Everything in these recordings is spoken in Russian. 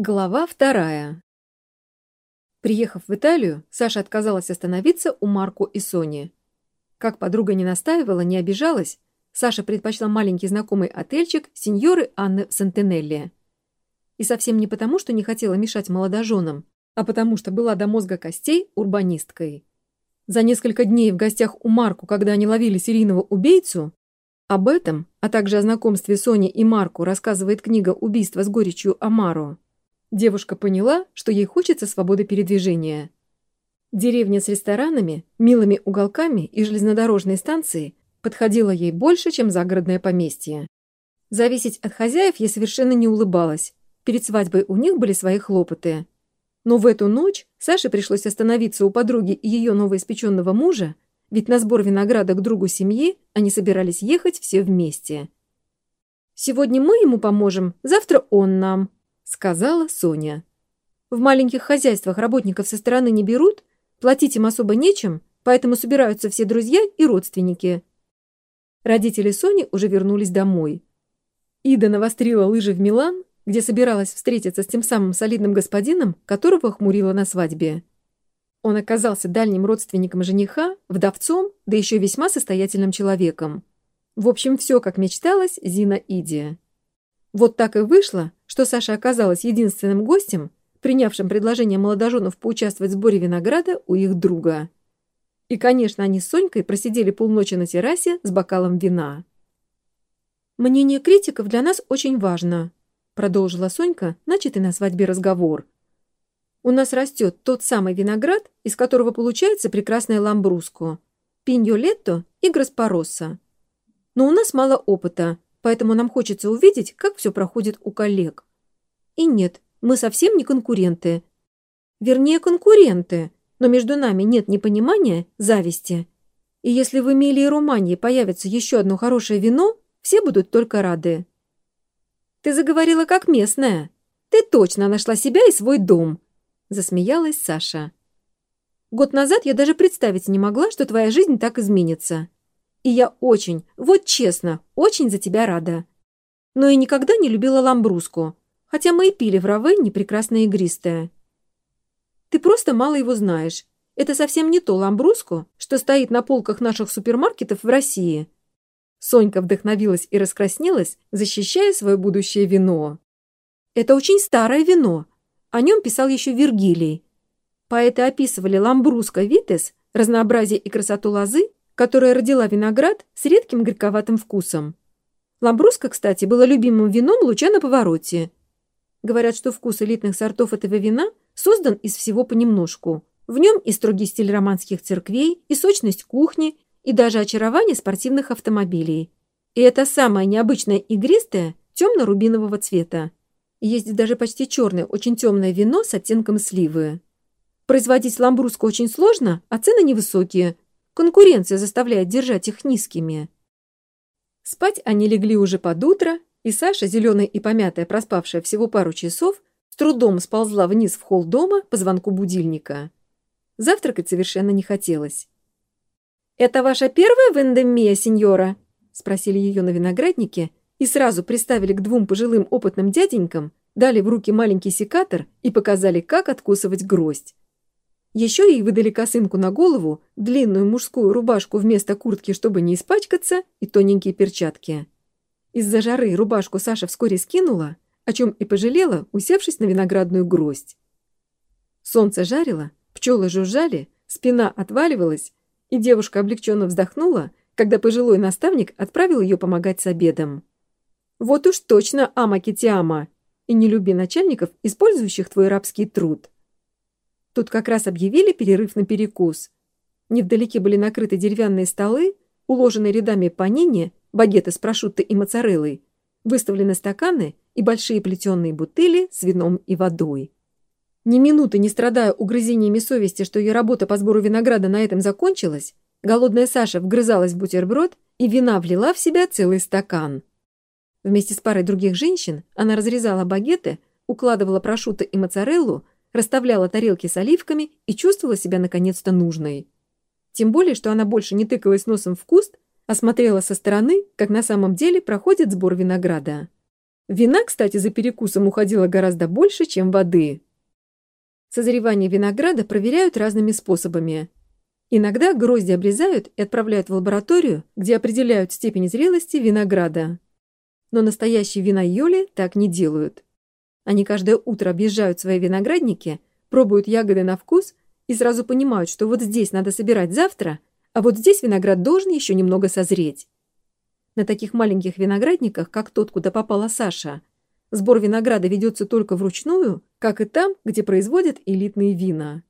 Глава вторая. Приехав в Италию, Саша отказалась остановиться у Марко и Сони. Как подруга не настаивала, не обижалась, Саша предпочла маленький знакомый отельчик сеньоры Анны Сантенелли. И совсем не потому, что не хотела мешать молодоженам, а потому что была до мозга костей урбанисткой. За несколько дней в гостях у Марку, когда они ловили серийного убийцу, об этом, а также о знакомстве Сони и Марку рассказывает книга «Убийство с горечью Амаро», Девушка поняла, что ей хочется свободы передвижения. Деревня с ресторанами, милыми уголками и железнодорожной станцией подходила ей больше, чем загородное поместье. Зависеть от хозяев ей совершенно не улыбалась. Перед свадьбой у них были свои хлопоты. Но в эту ночь Саше пришлось остановиться у подруги и ее новоиспеченного мужа, ведь на сбор винограда к другу семьи они собирались ехать все вместе. «Сегодня мы ему поможем, завтра он нам», сказала Соня. В маленьких хозяйствах работников со стороны не берут, платить им особо нечем, поэтому собираются все друзья и родственники. Родители Сони уже вернулись домой. Ида навострила лыжи в Милан, где собиралась встретиться с тем самым солидным господином, которого хмурила на свадьбе. Он оказался дальним родственником жениха, вдовцом, да еще весьма состоятельным человеком. В общем, все, как мечталось Зина Иде. Вот так и вышло, что Саша оказалась единственным гостем, принявшим предложение молодоженов поучаствовать в сборе винограда у их друга. И, конечно, они с Сонькой просидели полночи на террасе с бокалом вина. «Мнение критиков для нас очень важно», — продолжила Сонька, начатый на свадьбе разговор. «У нас растет тот самый виноград, из которого получается прекрасное ламбруско, пиньолетто и граспоросса. Но у нас мало опыта, поэтому нам хочется увидеть, как все проходит у коллег. И нет, мы совсем не конкуренты. Вернее, конкуренты, но между нами нет непонимания, зависти. И если в Эмилии и Румании появится еще одно хорошее вино, все будут только рады. Ты заговорила как местная. Ты точно нашла себя и свой дом, засмеялась Саша. Год назад я даже представить не могла, что твоя жизнь так изменится. И я очень, вот честно, очень за тебя рада. Но и никогда не любила ламбруску, хотя мы и пили в Равенне прекрасное игристое. Ты просто мало его знаешь. Это совсем не то ламбруску, что стоит на полках наших супермаркетов в России. Сонька вдохновилась и раскраснелась, защищая свое будущее вино. Это очень старое вино. О нем писал еще Вергилий. Поэты описывали ламбруско витес, разнообразие и красоту лозы, которая родила виноград с редким горьковатым вкусом. Ламбруско, кстати, было любимым вином луча на повороте. Говорят, что вкус элитных сортов этого вина создан из всего понемножку. В нем и строгий стиль романских церквей, и сочность кухни, и даже очарование спортивных автомобилей. И это самое необычное игристое темно-рубинового цвета. Есть даже почти черное, очень темное вино с оттенком сливы. Производить ламбруско очень сложно, а цены невысокие, Конкуренция заставляет держать их низкими. Спать они легли уже под утро, и Саша, зеленая и помятая, проспавшая всего пару часов, с трудом сползла вниз в холл дома по звонку будильника. Завтракать совершенно не хотелось. «Это ваша первая вендемия, сеньора?» — спросили ее на винограднике и сразу приставили к двум пожилым опытным дяденькам, дали в руки маленький секатор и показали, как откусывать гроздь. Еще ей выдали косынку на голову, длинную мужскую рубашку вместо куртки, чтобы не испачкаться, и тоненькие перчатки. Из-за жары рубашку Саша вскоре скинула, о чем и пожалела, усевшись на виноградную гроздь. Солнце жарило, пчелы жужжали, спина отваливалась, и девушка облегченно вздохнула, когда пожилой наставник отправил ее помогать с обедом. «Вот уж точно, ама Китиама! И не люби начальников, использующих твой рабский труд!» Тут как раз объявили перерыв на перекус. Невдалеке были накрыты деревянные столы, уложенные рядами панини, багеты с прошутто и моцареллой, выставлены стаканы и большие плетеные бутыли с вином и водой. Ни минуты не страдая угрызениями совести, что ее работа по сбору винограда на этом закончилась, голодная Саша вгрызалась в бутерброд и вина влила в себя целый стакан. Вместе с парой других женщин она разрезала багеты, укладывала прошутто и моцареллу, расставляла тарелки с оливками и чувствовала себя наконец-то нужной. Тем более, что она больше не тыкалась носом в куст, а смотрела со стороны, как на самом деле проходит сбор винограда. Вина, кстати, за перекусом уходило гораздо больше, чем воды. Созревание винограда проверяют разными способами. Иногда грозди обрезают и отправляют в лабораторию, где определяют степень зрелости винограда. Но настоящие винайоли так не делают. Они каждое утро объезжают свои виноградники, пробуют ягоды на вкус и сразу понимают, что вот здесь надо собирать завтра, а вот здесь виноград должен еще немного созреть. На таких маленьких виноградниках, как тот, куда попала Саша, сбор винограда ведется только вручную, как и там, где производят элитные вина.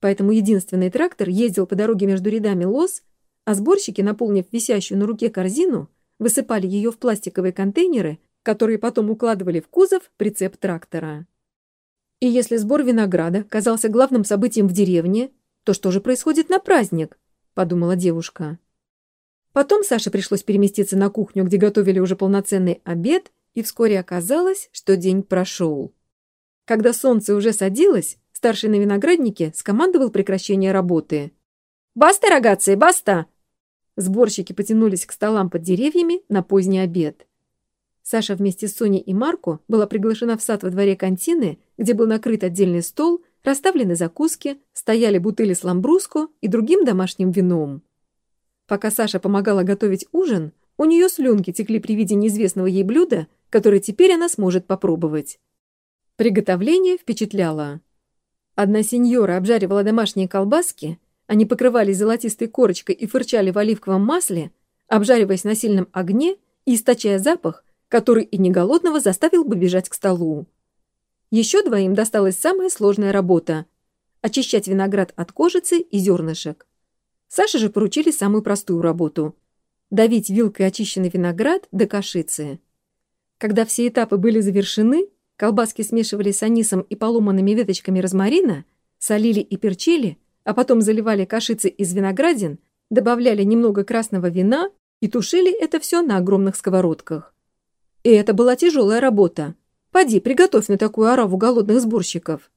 Поэтому единственный трактор ездил по дороге между рядами лоз, а сборщики, наполнив висящую на руке корзину, высыпали ее в пластиковые контейнеры, которые потом укладывали в кузов прицеп трактора. И если сбор винограда казался главным событием в деревне, то что же происходит на праздник? Подумала девушка. Потом Саше пришлось переместиться на кухню, где готовили уже полноценный обед, и вскоре оказалось, что день прошел. Когда солнце уже садилось, старший на винограднике скомандовал прекращение работы. «Баста, рогатцы, баста!» Сборщики потянулись к столам под деревьями на поздний обед. Саша вместе с Соней и Марко была приглашена в сад во дворе контины, где был накрыт отдельный стол, расставлены закуски, стояли бутыли с ламбруско и другим домашним вином. Пока Саша помогала готовить ужин, у нее слюнки текли при виде неизвестного ей блюда, которое теперь она сможет попробовать. Приготовление впечатляло. Одна сеньора обжаривала домашние колбаски, они покрывались золотистой корочкой и фырчали в оливковом масле, обжариваясь на сильном огне и источая запах, который и неголодного заставил бы бежать к столу. Еще двоим досталась самая сложная работа – очищать виноград от кожицы и зернышек. Саше же поручили самую простую работу – давить вилкой очищенный виноград до кашицы. Когда все этапы были завершены, колбаски смешивали с анисом и поломанными веточками розмарина, солили и перчили, а потом заливали кашицы из виноградин, добавляли немного красного вина и тушили это все на огромных сковородках. И это была тяжелая работа. Поди, приготовь на такую ораву голодных сборщиков.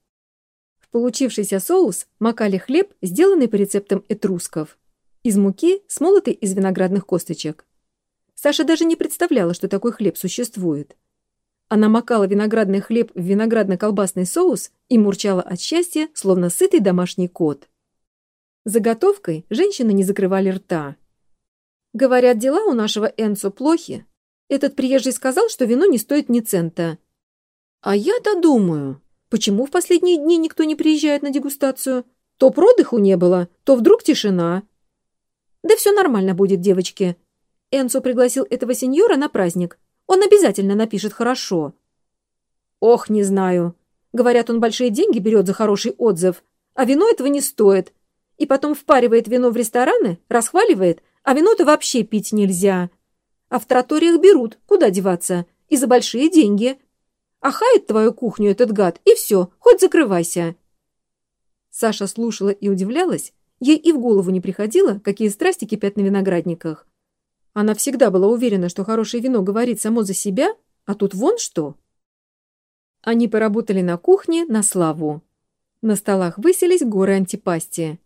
В получившийся соус макали хлеб, сделанный по рецептам этрусков. Из муки, смолотой из виноградных косточек. Саша даже не представляла, что такой хлеб существует. Она макала виноградный хлеб в виноградно-колбасный соус и мурчала от счастья, словно сытый домашний кот. Заготовкой женщины не закрывали рта. Говорят, дела у нашего Энцо плохи. Этот приезжий сказал, что вино не стоит ни цента. А я-то думаю, почему в последние дни никто не приезжает на дегустацию? То продыху не было, то вдруг тишина. Да все нормально будет, девочки. Энцо пригласил этого сеньора на праздник. Он обязательно напишет хорошо. Ох, не знаю. Говорят, он большие деньги берет за хороший отзыв, а вино этого не стоит. И потом впаривает вино в рестораны, расхваливает, а вино-то вообще пить нельзя. А в троториях берут, куда деваться, и за большие деньги. Ахает твою кухню этот гад, и все, хоть закрывайся. Саша слушала и удивлялась. Ей и в голову не приходило, какие страсти кипят на виноградниках. Она всегда была уверена, что хорошее вино говорит само за себя, а тут вон что. Они поработали на кухне на славу. На столах выселись горы антипастии.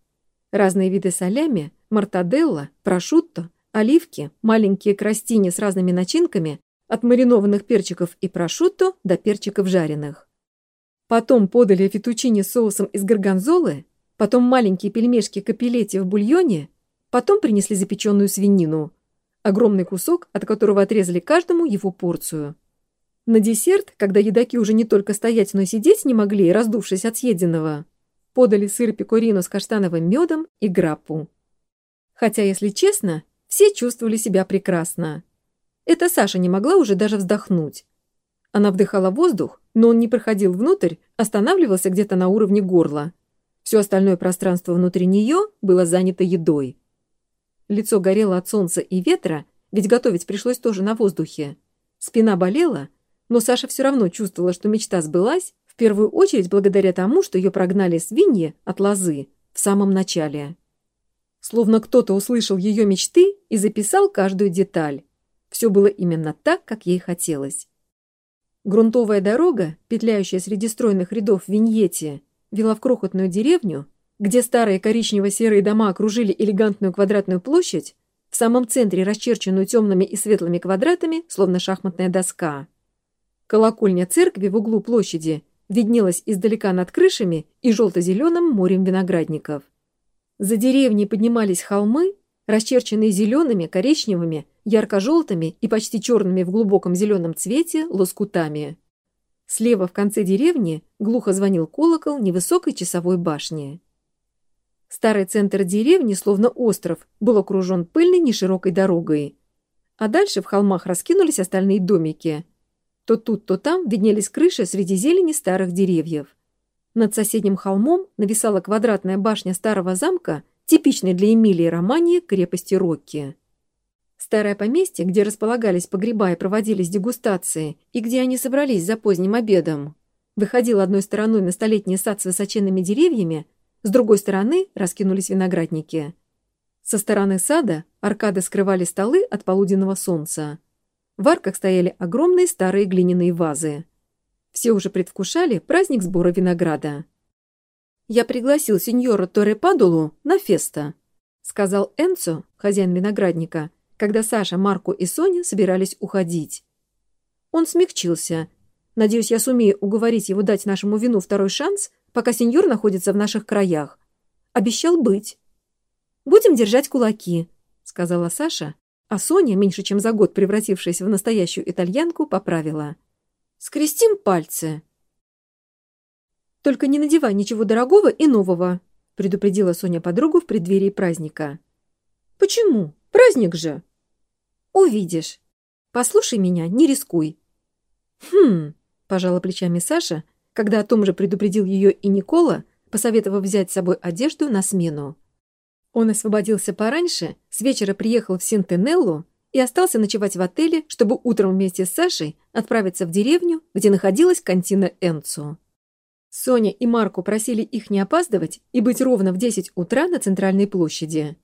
Разные виды солями, мартаделла, прошутто, оливки, маленькие крастини с разными начинками, от маринованных перчиков и прошутто до перчиков жареных. Потом подали фетучини с соусом из горгонзолы, потом маленькие пельмешки капеллети в бульоне, потом принесли запеченную свинину, огромный кусок, от которого отрезали каждому его порцию. На десерт, когда едаки уже не только стоять, но и сидеть не могли, раздувшись от съеденного, подали сыр пекорино с каштановым медом и граппу. Хотя, если честно, все чувствовали себя прекрасно. Это Саша не могла уже даже вздохнуть. Она вдыхала воздух, но он не проходил внутрь, останавливался где-то на уровне горла. Все остальное пространство внутри нее было занято едой. Лицо горело от солнца и ветра, ведь готовить пришлось тоже на воздухе. Спина болела, но Саша все равно чувствовала, что мечта сбылась, в первую очередь благодаря тому, что ее прогнали свиньи от лозы в самом начале. Словно кто-то услышал ее мечты и записал каждую деталь. Все было именно так, как ей хотелось. Грунтовая дорога, петляющая среди стройных рядов в Виньете, вела в крохотную деревню, где старые коричнево-серые дома окружили элегантную квадратную площадь, в самом центре расчерченную темными и светлыми квадратами, словно шахматная доска. Колокольня церкви в углу площади виднелась издалека над крышами и желто-зеленым морем виноградников. За деревней поднимались холмы, расчерченные зелеными, коричневыми, ярко-желтыми и почти черными в глубоком зеленом цвете лоскутами. Слева в конце деревни глухо звонил колокол невысокой часовой башни. Старый центр деревни, словно остров, был окружен пыльной неширокой дорогой. А дальше в холмах раскинулись остальные домики. То тут, то там виднелись крыши среди зелени старых деревьев. Над соседним холмом нависала квадратная башня старого замка, типичной для Эмилии Романии крепости Рокки. Старое поместье, где располагались погреба и проводились дегустации, и где они собрались за поздним обедом, выходил одной стороной на столетний сад с высоченными деревьями, с другой стороны раскинулись виноградники. Со стороны сада аркады скрывали столы от полуденного солнца. В арках стояли огромные старые глиняные вазы. Все уже предвкушали праздник сбора винограда. «Я пригласил сеньора Торе Падулу на феста», — сказал Энцо, хозяин виноградника, когда Саша, Марко и Соня собирались уходить. Он смягчился. Надеюсь, я сумею уговорить его дать нашему вину второй шанс, пока сеньор находится в наших краях. Обещал быть. «Будем держать кулаки», — сказала Саша, а Соня, меньше чем за год превратившаяся в настоящую итальянку, поправила. «Скрестим пальцы». «Только не надевай ничего дорогого и нового», — предупредила Соня подругу в преддверии праздника. «Почему? Праздник же!» Увидишь. Послушай меня, не рискуй. Хм, пожала плечами Саша, когда о том же предупредил ее и Никола, посоветовав взять с собой одежду на смену. Он освободился пораньше, с вечера приехал в Синтенеллу и остался ночевать в отеле, чтобы утром вместе с Сашей отправиться в деревню, где находилась кантина Энцо. Соня и Марку просили их не опаздывать и быть ровно в 10 утра на центральной площади.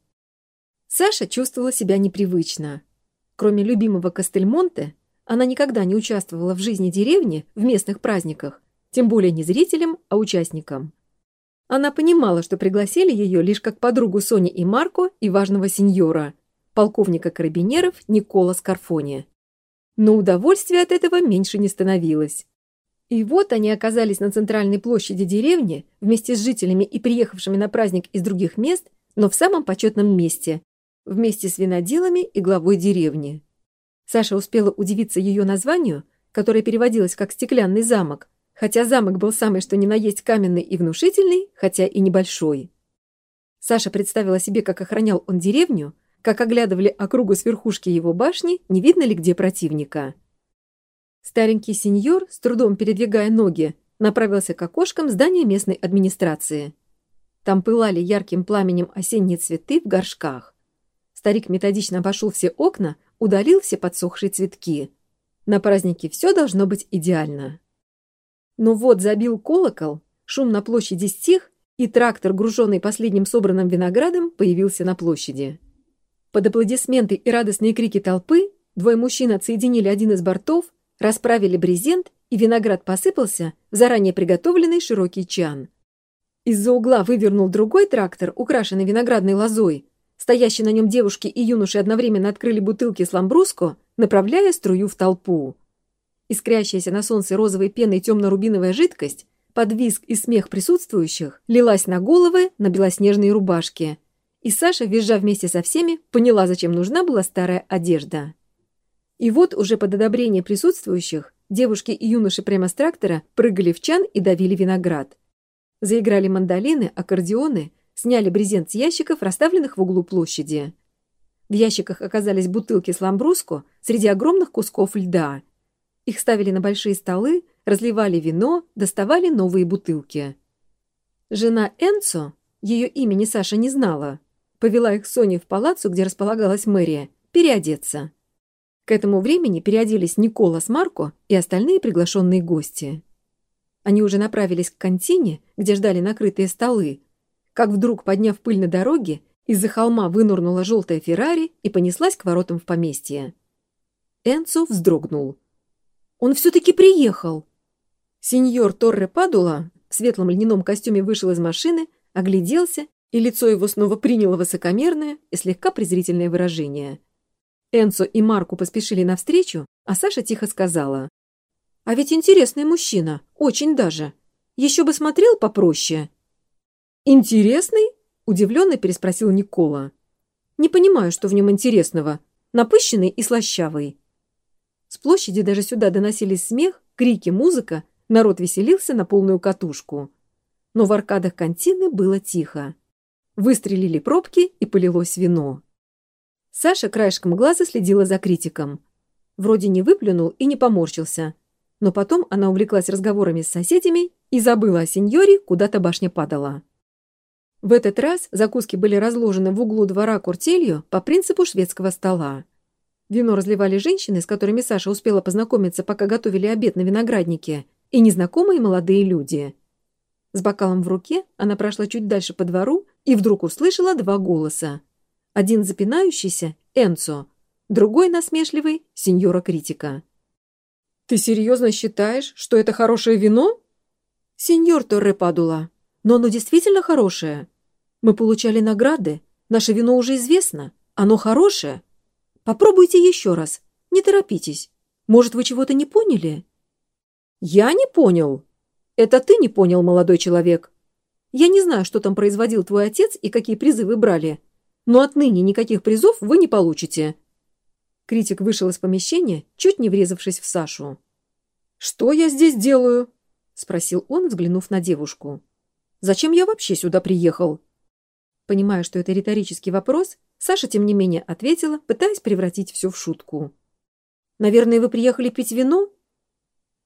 Саша чувствовала себя непривычно. Кроме любимого Кастельмонте, она никогда не участвовала в жизни деревни в местных праздниках, тем более не зрителем, а участником. Она понимала, что пригласили ее лишь как подругу Сони и Марко и важного сеньора, полковника карабинеров Никола Скарфони. Но удовольствия от этого меньше не становилось. И вот они оказались на центральной площади деревни вместе с жителями и приехавшими на праздник из других мест, но в самом почетном месте вместе с виноделами и главой деревни. Саша успела удивиться ее названию, которое переводилось как «стеклянный замок», хотя замок был самый что ни на есть каменный и внушительный, хотя и небольшой. Саша представила себе, как охранял он деревню, как оглядывали округу с верхушки его башни, не видно ли где противника. Старенький сеньор, с трудом передвигая ноги, направился к окошкам здания местной администрации. Там пылали ярким пламенем осенние цветы в горшках. Старик методично обошел все окна, удалил все подсохшие цветки. На празднике все должно быть идеально. Но вот забил колокол, шум на площади стих, и трактор, груженный последним собранным виноградом, появился на площади. Под аплодисменты и радостные крики толпы двое мужчин отсоединили один из бортов, расправили брезент, и виноград посыпался в заранее приготовленный широкий чан. Из-за угла вывернул другой трактор, украшенный виноградной лозой, Стоящие на нем девушки и юноши одновременно открыли бутылки с ламбруско, направляя струю в толпу. Искрящаяся на солнце розовой пеной темно-рубиновая жидкость, под и смех присутствующих, лилась на головы, на белоснежные рубашки. И Саша, визжа вместе со всеми, поняла, зачем нужна была старая одежда. И вот уже под одобрение присутствующих девушки и юноши прямо с трактора прыгали в чан и давили виноград. Заиграли мандолины, аккордеоны, сняли брезент с ящиков, расставленных в углу площади. В ящиках оказались бутылки с ламбруско среди огромных кусков льда. Их ставили на большие столы, разливали вино, доставали новые бутылки. Жена Энцо, ее имени Саша не знала, повела их Соне в палаццо, где располагалась мэрия, переодеться. К этому времени переоделись Никола с Марко и остальные приглашенные гости. Они уже направились к контине, где ждали накрытые столы, как вдруг, подняв пыль на дороге, из-за холма вынурнула желтая Феррари и понеслась к воротам в поместье. Энцо вздрогнул. «Он все-таки приехал!» Сеньор Торре Падула в светлом льняном костюме вышел из машины, огляделся, и лицо его снова приняло высокомерное и слегка презрительное выражение. Энцо и Марку поспешили навстречу, а Саша тихо сказала. А ведь интересный мужчина, очень даже. Еще бы смотрел попроще». «Интересный?» — удивленно переспросил Никола. «Не понимаю, что в нем интересного. Напыщенный и слащавый». С площади даже сюда доносились смех, крики, музыка, народ веселился на полную катушку. Но в аркадах контины было тихо. Выстрелили пробки и полилось вино. Саша краешком глаза следила за критиком. Вроде не выплюнул и не поморщился. Но потом она увлеклась разговорами с соседями и забыла о сеньоре, куда-то башня падала. В этот раз закуски были разложены в углу двора куртелью по принципу шведского стола. Вино разливали женщины, с которыми Саша успела познакомиться, пока готовили обед на винограднике, и незнакомые молодые люди. С бокалом в руке она прошла чуть дальше по двору и вдруг услышала два голоса. Один запинающийся — Энцо, другой насмешливый — сеньора-критика. «Ты серьезно считаешь, что это хорошее вино?» «Сеньор Торре Падула, но оно действительно хорошее. Мы получали награды, наше вино уже известно, оно хорошее». Попробуйте еще раз. Не торопитесь. Может, вы чего-то не поняли?» «Я не понял. Это ты не понял, молодой человек. Я не знаю, что там производил твой отец и какие призы вы брали, но отныне никаких призов вы не получите». Критик вышел из помещения, чуть не врезавшись в Сашу. «Что я здесь делаю?» — спросил он, взглянув на девушку. «Зачем я вообще сюда приехал?» Понимая, что это риторический вопрос, Саша, тем не менее, ответила, пытаясь превратить все в шутку. «Наверное, вы приехали пить вино?»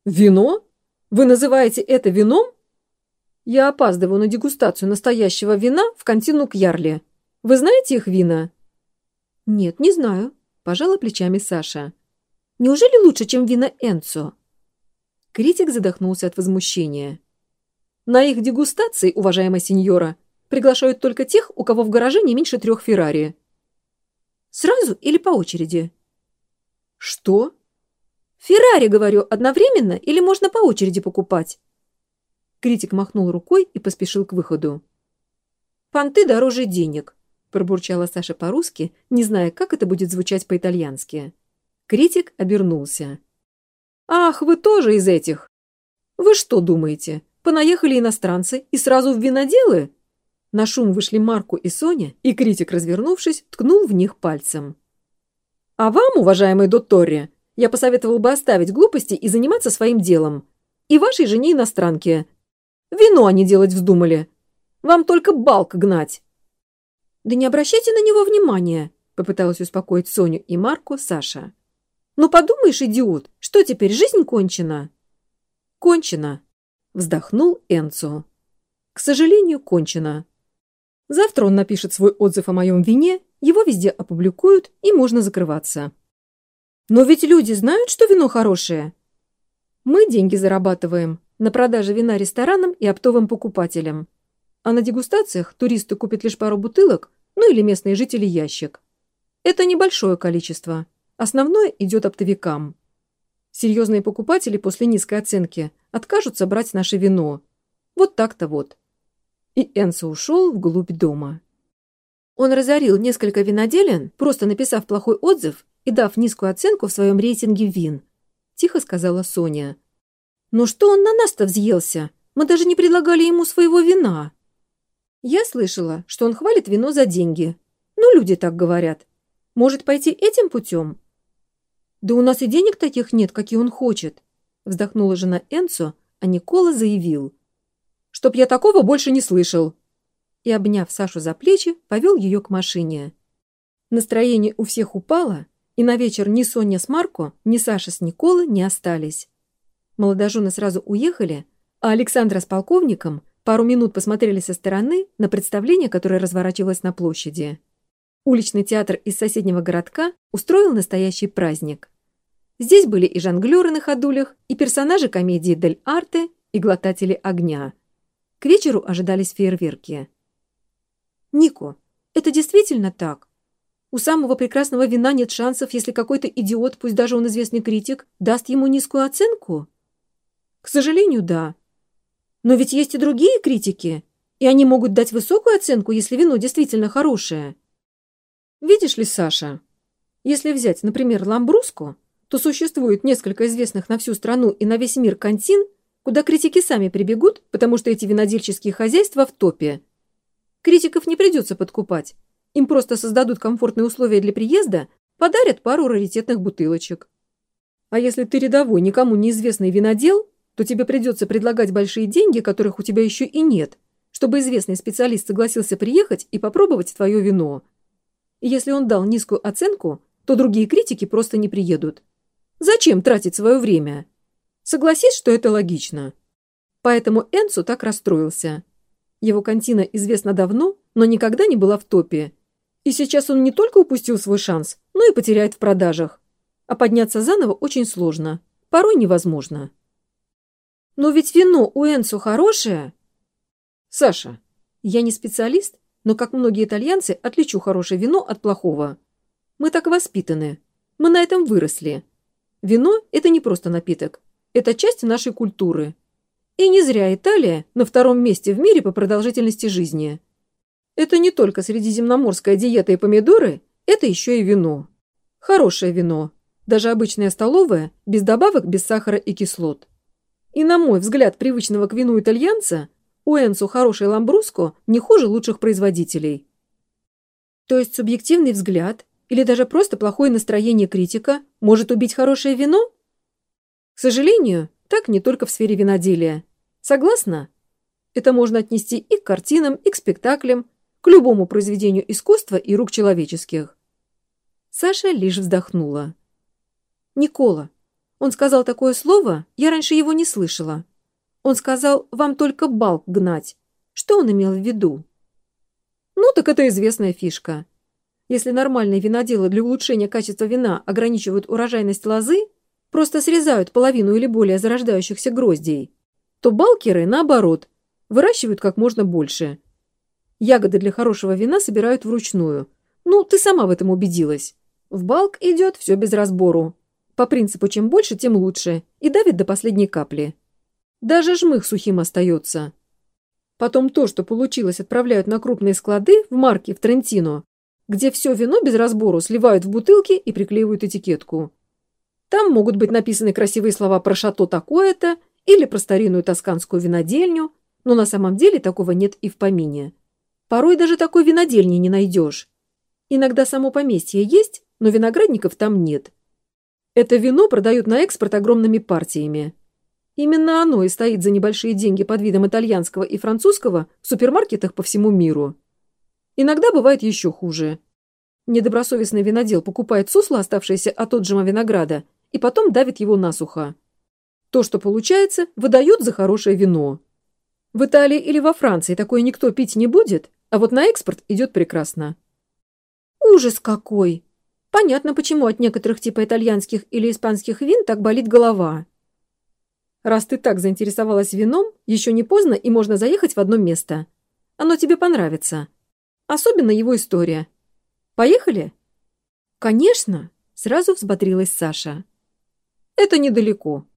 «Вино? Вы называете это вином?» «Я опаздываю на дегустацию настоящего вина в контину к Ярле. Вы знаете их вина?» «Нет, не знаю», — пожала плечами Саша. «Неужели лучше, чем вина Энцо?» Критик задохнулся от возмущения. «На их дегустации, уважаемая сеньора, приглашают только тех, у кого в гараже не меньше трех Феррари. Сразу или по очереди? Что? Феррари, говорю, одновременно или можно по очереди покупать? Критик махнул рукой и поспешил к выходу. «Понты дороже денег», — пробурчала Саша по-русски, не зная, как это будет звучать по-итальянски. Критик обернулся. «Ах, вы тоже из этих! Вы что думаете, понаехали иностранцы и сразу в виноделы?» На шум вышли Марку и Соня, и критик, развернувшись, ткнул в них пальцем. «А вам, уважаемый Дотторри, я посоветовал бы оставить глупости и заниматься своим делом. И вашей жене иностранке. Вино они делать вздумали. Вам только балк гнать». «Да не обращайте на него внимания», — попыталась успокоить Соню и Марку Саша. «Ну подумаешь, идиот, что теперь, жизнь кончена?» «Кончена», — вздохнул Энцо. «К сожалению, кончена. Завтра он напишет свой отзыв о моем вине, его везде опубликуют, и можно закрываться. Но ведь люди знают, что вино хорошее. Мы деньги зарабатываем на продаже вина ресторанам и оптовым покупателям. А на дегустациях туристы купят лишь пару бутылок, ну или местные жители ящик. Это небольшое количество. Основное идет оптовикам. Серьезные покупатели после низкой оценки откажутся брать наше вино. Вот так-то вот и Энсо ушел вглубь дома. Он разорил несколько виноделен, просто написав плохой отзыв и дав низкую оценку в своем рейтинге вин, тихо сказала Соня. «Но что он на нас-то взъелся? Мы даже не предлагали ему своего вина». Я слышала, что он хвалит вино за деньги. Ну, люди так говорят. Может, пойти этим путем? Да у нас и денег таких нет, какие он хочет. Вздохнула жена Энцо, а Никола заявил чтоб я такого больше не слышал!» И, обняв Сашу за плечи, повел ее к машине. Настроение у всех упало, и на вечер ни Соня с Марко, ни Саша с Николой не остались. Молодожены сразу уехали, а Александра с полковником пару минут посмотрели со стороны на представление, которое разворачивалось на площади. Уличный театр из соседнего городка устроил настоящий праздник. Здесь были и жонглеры на ходулях, и персонажи комедии «Дель Арте», и глотатели огня. К вечеру ожидались фейерверки. «Нико, это действительно так? У самого прекрасного вина нет шансов, если какой-то идиот, пусть даже он известный критик, даст ему низкую оценку?» «К сожалению, да. Но ведь есть и другие критики, и они могут дать высокую оценку, если вино действительно хорошее. Видишь ли, Саша, если взять, например, ламбруску, то существует несколько известных на всю страну и на весь мир кантин, куда критики сами прибегут, потому что эти винодельческие хозяйства в топе. Критиков не придется подкупать. Им просто создадут комфортные условия для приезда, подарят пару раритетных бутылочек. А если ты рядовой, никому неизвестный винодел, то тебе придется предлагать большие деньги, которых у тебя еще и нет, чтобы известный специалист согласился приехать и попробовать твое вино. И если он дал низкую оценку, то другие критики просто не приедут. Зачем тратить свое время? Согласись, что это логично. Поэтому Энцу так расстроился. Его кантина известна давно, но никогда не была в топе. И сейчас он не только упустил свой шанс, но и потеряет в продажах. А подняться заново очень сложно. Порой невозможно. Но ведь вино у Энцу хорошее. Саша, я не специалист, но, как многие итальянцы, отличу хорошее вино от плохого. Мы так воспитаны. Мы на этом выросли. Вино – это не просто напиток. Это часть нашей культуры. И не зря Италия на втором месте в мире по продолжительности жизни. Это не только средиземноморская диета и помидоры, это еще и вино. Хорошее вино. Даже обычное столовое, без добавок, без сахара и кислот. И, на мой взгляд, привычного к вину итальянца, у Энсу хороший ламбруско не хуже лучших производителей. То есть субъективный взгляд или даже просто плохое настроение критика может убить хорошее вино? К сожалению, так не только в сфере виноделия. Согласна? Это можно отнести и к картинам, и к спектаклям, к любому произведению искусства и рук человеческих. Саша лишь вздохнула. «Никола, он сказал такое слово, я раньше его не слышала. Он сказал, вам только балк гнать. Что он имел в виду?» «Ну, так это известная фишка. Если нормальные виноделы для улучшения качества вина ограничивают урожайность лозы, просто срезают половину или более зарождающихся гроздей, то балкеры, наоборот, выращивают как можно больше. Ягоды для хорошего вина собирают вручную. Ну, ты сама в этом убедилась. В балк идет все без разбору. По принципу чем больше, тем лучше. И давит до последней капли. Даже жмых сухим остается. Потом то, что получилось, отправляют на крупные склады в марке в Трентино, где все вино без разбору сливают в бутылки и приклеивают этикетку. Там могут быть написаны красивые слова про шато такое-то или про старинную тосканскую винодельню, но на самом деле такого нет и в помине. Порой даже такой винодельни не найдешь. Иногда само поместье есть, но виноградников там нет. Это вино продают на экспорт огромными партиями. Именно оно и стоит за небольшие деньги под видом итальянского и французского в супермаркетах по всему миру. Иногда бывает еще хуже. Недобросовестный винодел покупает сусло, оставшееся от отжима винограда, и потом давит его насухо. То, что получается, выдают за хорошее вино. В Италии или во Франции такое никто пить не будет, а вот на экспорт идет прекрасно. Ужас какой! Понятно, почему от некоторых типа итальянских или испанских вин так болит голова. Раз ты так заинтересовалась вином, еще не поздно и можно заехать в одно место. Оно тебе понравится. Особенно его история. Поехали?» «Конечно!» — сразу взбодрилась Саша. «Это недалеко.